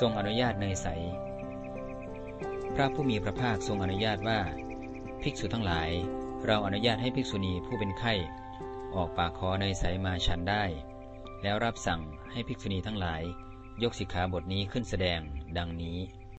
ทรงอนุญาตเนยใส พระผู้มีพระภาคทรงอนุญาตว่า ภิกษุทั้งหลาย เราอนุญาตให้ภิกษุณีผู้เป็นไข้ ออกปากขอเนยใสมาฉันได้ แล้วรับสั่งให้ภิกษุณีทั้งหลาย ยกสิกขาบทนี้ขึ้นแสดงดังนี้